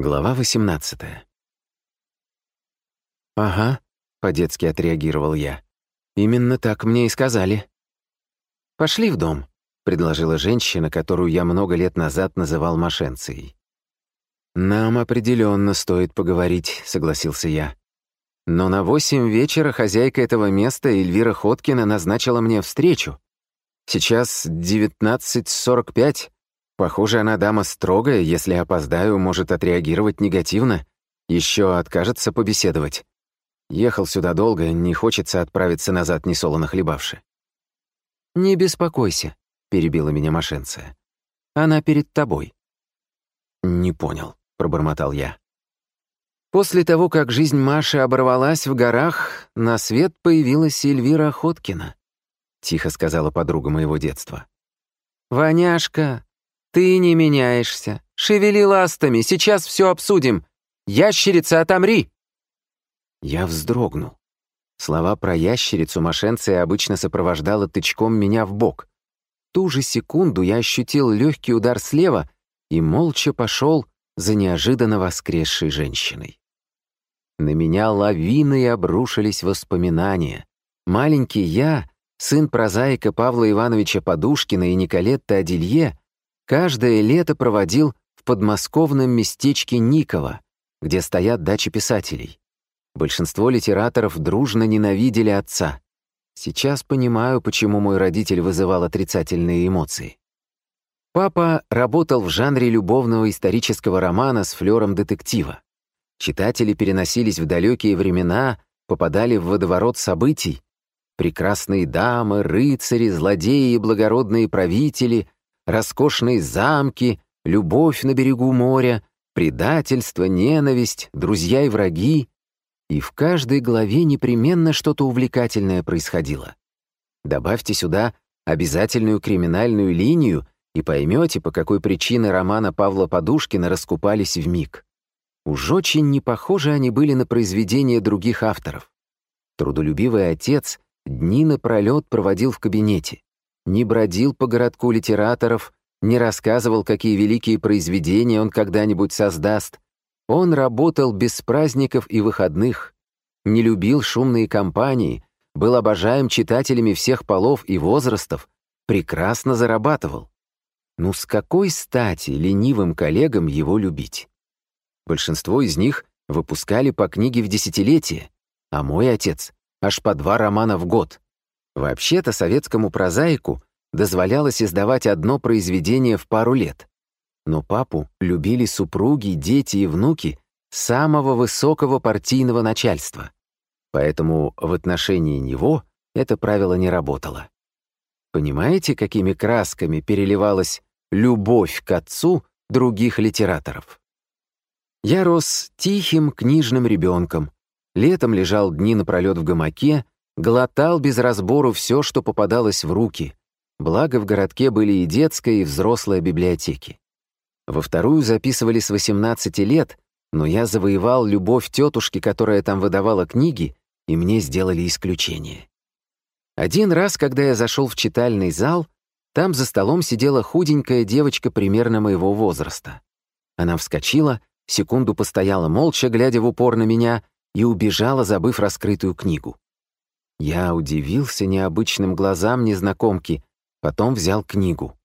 Глава 18 «Ага», — по-детски отреагировал я. «Именно так мне и сказали». «Пошли в дом», — предложила женщина, которую я много лет назад называл мошенцией. «Нам определенно стоит поговорить», — согласился я. «Но на восемь вечера хозяйка этого места, Эльвира Хоткина, назначила мне встречу. Сейчас 19.45, Похоже, она дама строгая, если опоздаю, может отреагировать негативно. Еще откажется побеседовать. Ехал сюда долго, не хочется отправиться назад, не солоно хлебавши. «Не беспокойся», — перебила меня мошенция. «Она перед тобой». «Не понял», — пробормотал я. После того, как жизнь Маши оборвалась в горах, на свет появилась Эльвира Охоткина, — тихо сказала подруга моего детства. «Ваняшка, «Ты не меняешься. Шевели ластами, сейчас все обсудим. Ящерица, отомри!» Я вздрогнул. Слова про ящерицу мошенция обычно сопровождала тычком меня в бок. Ту же секунду я ощутил легкий удар слева и молча пошел за неожиданно воскресшей женщиной. На меня лавиной обрушились воспоминания. Маленький я, сын прозаика Павла Ивановича Подушкина и Николетты Аделье, каждое лето проводил в подмосковном местечке Никово, где стоят дачи писателей. Большинство литераторов дружно ненавидели отца. Сейчас понимаю, почему мой родитель вызывал отрицательные эмоции. Папа работал в жанре любовного исторического романа с флером детектива. Читатели переносились в далекие времена, попадали в водоворот событий. Прекрасные дамы, рыцари, злодеи и благородные правители роскошные замки, любовь на берегу моря, предательство, ненависть, друзья и враги. И в каждой главе непременно что-то увлекательное происходило. Добавьте сюда обязательную криминальную линию и поймете, по какой причине романа Павла Подушкина раскупались в миг. Уж очень не похожи они были на произведения других авторов. Трудолюбивый отец дни напролет проводил в кабинете не бродил по городку литераторов, не рассказывал, какие великие произведения он когда-нибудь создаст. Он работал без праздников и выходных, не любил шумные компании, был обожаем читателями всех полов и возрастов, прекрасно зарабатывал. Ну с какой стати ленивым коллегам его любить? Большинство из них выпускали по книге в десятилетие, а мой отец — аж по два романа в год. Вообще-то советскому прозаику дозволялось издавать одно произведение в пару лет. Но папу любили супруги, дети и внуки самого высокого партийного начальства. Поэтому в отношении него это правило не работало. Понимаете, какими красками переливалась любовь к отцу других литераторов? Я рос тихим книжным ребенком, летом лежал дни напролет в гамаке, глотал без разбору все, что попадалось в руки. Благо, в городке были и детская, и взрослая библиотеки. Во вторую записывали с 18 лет, но я завоевал любовь тетушки, которая там выдавала книги, и мне сделали исключение. Один раз, когда я зашел в читальный зал, там за столом сидела худенькая девочка примерно моего возраста. Она вскочила, секунду постояла молча, глядя в упор на меня, и убежала, забыв раскрытую книгу. Я удивился необычным глазам незнакомки, потом взял книгу.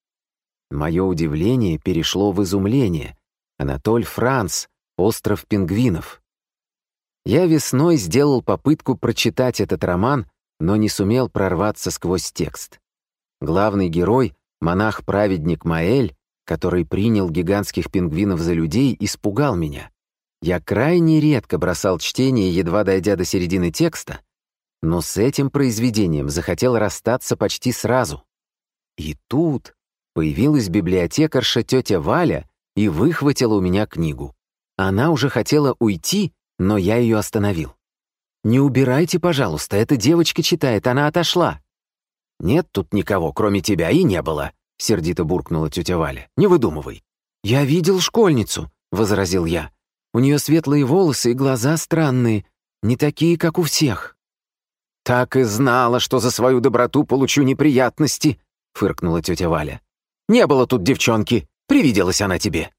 Мое удивление перешло в изумление. Анатоль Франц, «Остров пингвинов». Я весной сделал попытку прочитать этот роман, но не сумел прорваться сквозь текст. Главный герой, монах-праведник Маэль, который принял гигантских пингвинов за людей, испугал меня. Я крайне редко бросал чтение, едва дойдя до середины текста, но с этим произведением захотел расстаться почти сразу. И тут появилась библиотекарша тетя Валя и выхватила у меня книгу. Она уже хотела уйти, но я ее остановил. «Не убирайте, пожалуйста, эта девочка читает, она отошла». «Нет тут никого, кроме тебя, и не было», — сердито буркнула тетя Валя. «Не выдумывай». «Я видел школьницу», — возразил я. «У нее светлые волосы и глаза странные, не такие, как у всех». «Так и знала, что за свою доброту получу неприятности», — фыркнула тетя Валя. «Не было тут девчонки, привиделась она тебе».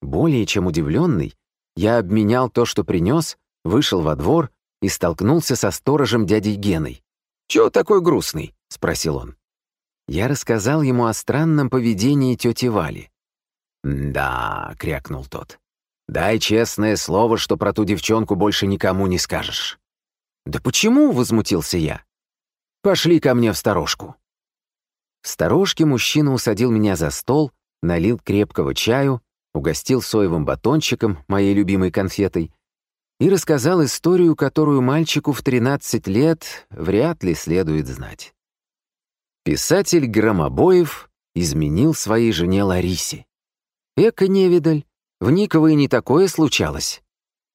Более чем удивленный, я обменял то, что принес, вышел во двор и столкнулся со сторожем дядей Геной. «Чего такой грустный?» — спросил он. Я рассказал ему о странном поведении тети Вали. «Да», — крякнул тот. «Дай честное слово, что про ту девчонку больше никому не скажешь». «Да почему?» — возмутился я. «Пошли ко мне в сторожку». В сторожке мужчина усадил меня за стол, налил крепкого чаю, угостил соевым батончиком, моей любимой конфетой, и рассказал историю, которую мальчику в 13 лет вряд ли следует знать. Писатель Громобоев изменил своей жене Ларисе. Эка невидаль, в Никовой не такое случалось.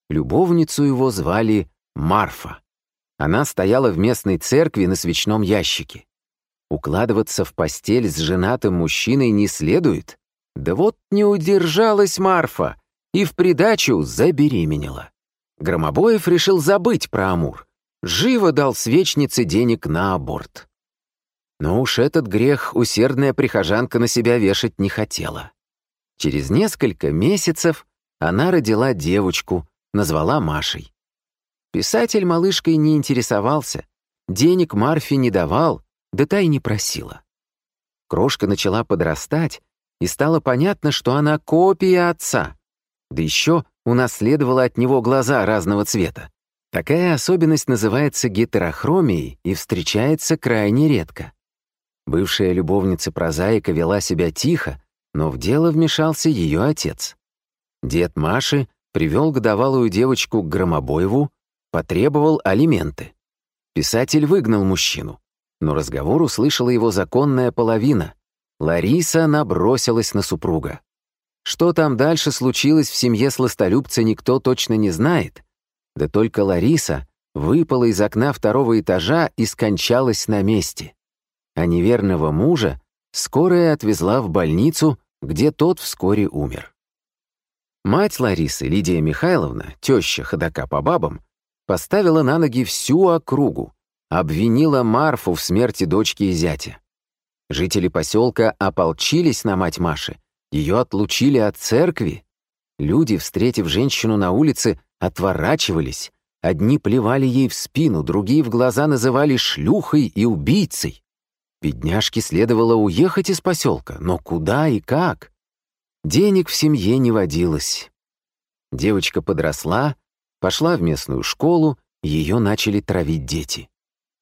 Любовницу его звали Марфа. Она стояла в местной церкви на свечном ящике. Укладываться в постель с женатым мужчиной не следует. Да вот не удержалась Марфа и в придачу забеременела. Громобоев решил забыть про Амур. Живо дал свечнице денег на аборт. Но уж этот грех усердная прихожанка на себя вешать не хотела. Через несколько месяцев она родила девочку, назвала Машей. Писатель малышкой не интересовался, денег Марфе не давал, да та и не просила. Крошка начала подрастать, и стало понятно, что она копия отца. Да еще унаследовала от него глаза разного цвета. Такая особенность называется гетерохромией и встречается крайне редко. Бывшая любовница прозаика вела себя тихо, но в дело вмешался ее отец. Дед Маши привел годовалую девочку к Громобоеву, потребовал алименты. Писатель выгнал мужчину, но разговор услышала его законная половина. Лариса набросилась на супруга. Что там дальше случилось в семье сластолюбца, никто точно не знает. Да только Лариса выпала из окна второго этажа и скончалась на месте. А неверного мужа скорая отвезла в больницу, где тот вскоре умер. Мать Ларисы, Лидия Михайловна, теща ходока по бабам, поставила на ноги всю округу, обвинила Марфу в смерти дочки и зятя. Жители поселка ополчились на мать Маши ее отлучили от церкви. Люди, встретив женщину на улице, отворачивались. Одни плевали ей в спину, другие в глаза называли шлюхой и убийцей. Бедняжке следовало уехать из поселка, но куда и как? Денег в семье не водилось. Девочка подросла, пошла в местную школу, ее начали травить дети.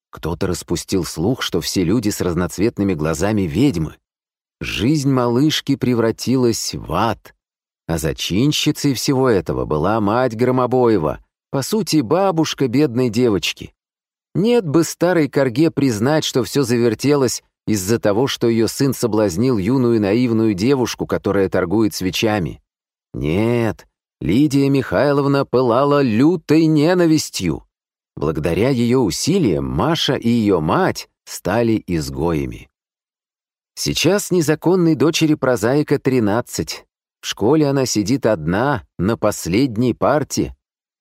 Кто-то распустил слух, что все люди с разноцветными глазами ведьмы. Жизнь малышки превратилась в ад. А зачинщицей всего этого была мать Громобоева, по сути, бабушка бедной девочки. Нет бы старой корге признать, что все завертелось из-за того, что ее сын соблазнил юную наивную девушку, которая торгует свечами. Нет, Лидия Михайловна пылала лютой ненавистью. Благодаря ее усилиям Маша и ее мать стали изгоями. Сейчас незаконной дочери прозаика 13. В школе она сидит одна, на последней парте.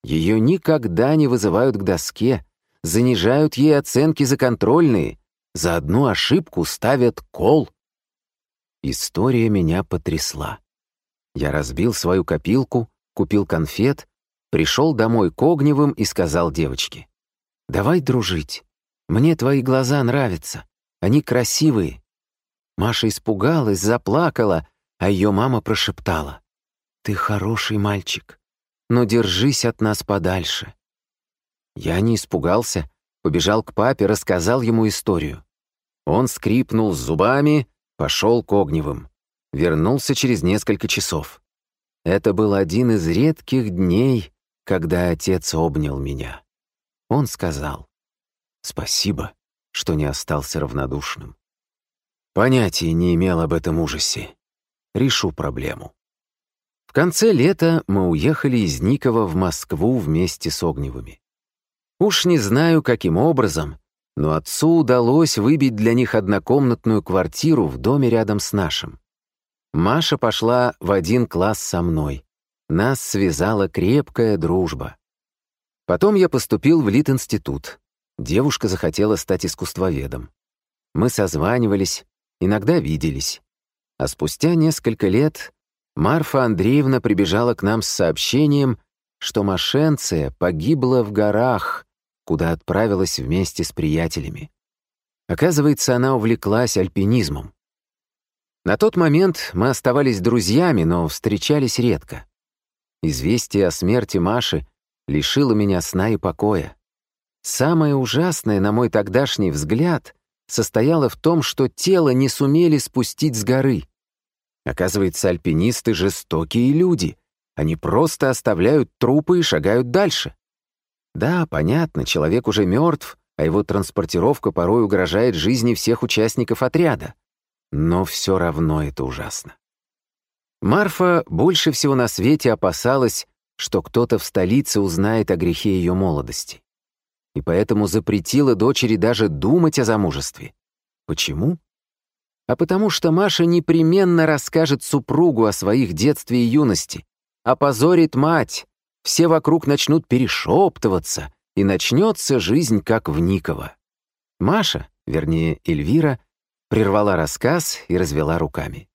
Ее никогда не вызывают к доске, занижают ей оценки за контрольные, за одну ошибку ставят кол. История меня потрясла. Я разбил свою копилку, купил конфет, пришел домой к Огневым и сказал девочке, «Давай дружить. Мне твои глаза нравятся. Они красивые, Маша испугалась, заплакала, а ее мама прошептала. «Ты хороший мальчик, но держись от нас подальше». Я не испугался, побежал к папе, рассказал ему историю. Он скрипнул зубами, пошел к Огневым. Вернулся через несколько часов. Это был один из редких дней, когда отец обнял меня. Он сказал, «Спасибо, что не остался равнодушным». Понятия не имел об этом ужасе. Решу проблему. В конце лета мы уехали из Никова в Москву вместе с Огневыми. Уж не знаю, каким образом, но отцу удалось выбить для них однокомнатную квартиру в доме рядом с нашим. Маша пошла в один класс со мной. Нас связала крепкая дружба. Потом я поступил в Лит-институт. Девушка захотела стать искусствоведом. Мы созванивались, иногда виделись. А спустя несколько лет Марфа Андреевна прибежала к нам с сообщением, что Машенция погибла в горах, куда отправилась вместе с приятелями. Оказывается, она увлеклась альпинизмом. На тот момент мы оставались друзьями, но встречались редко. Известие о смерти Маши лишило меня сна и покоя. Самое ужасное, на мой тогдашний взгляд, состояло в том, что тело не сумели спустить с горы. Оказывается, альпинисты — жестокие люди. Они просто оставляют трупы и шагают дальше. Да, понятно, человек уже мертв, а его транспортировка порой угрожает жизни всех участников отряда. Но все равно это ужасно. Марфа больше всего на свете опасалась, что кто-то в столице узнает о грехе ее молодости. И поэтому запретила дочери даже думать о замужестве. Почему? а потому что Маша непременно расскажет супругу о своих детстве и юности, опозорит мать, все вокруг начнут перешептываться, и начнется жизнь как в Никово. Маша, вернее Эльвира, прервала рассказ и развела руками.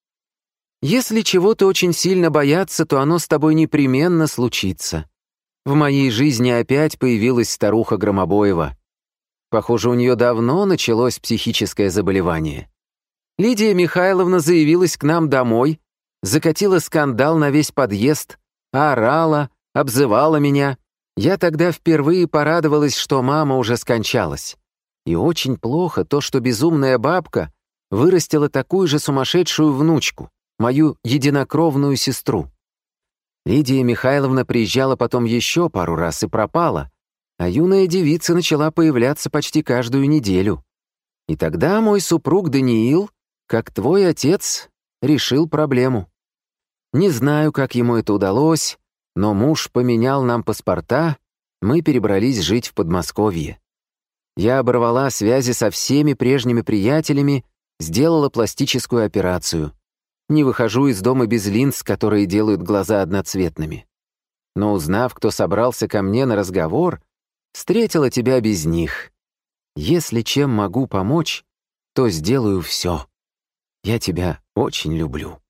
«Если чего-то очень сильно бояться, то оно с тобой непременно случится. В моей жизни опять появилась старуха Громобоева. Похоже, у нее давно началось психическое заболевание. Лидия Михайловна заявилась к нам домой, закатила скандал на весь подъезд, орала, обзывала меня. Я тогда впервые порадовалась, что мама уже скончалась. И очень плохо то, что безумная бабка вырастила такую же сумасшедшую внучку, мою единокровную сестру. Лидия Михайловна приезжала потом еще пару раз и пропала, а юная девица начала появляться почти каждую неделю. И тогда мой супруг Даниил как твой отец решил проблему. Не знаю, как ему это удалось, но муж поменял нам паспорта, мы перебрались жить в Подмосковье. Я оборвала связи со всеми прежними приятелями, сделала пластическую операцию. Не выхожу из дома без линз, которые делают глаза одноцветными. Но узнав, кто собрался ко мне на разговор, встретила тебя без них. Если чем могу помочь, то сделаю все. Я тебя очень люблю».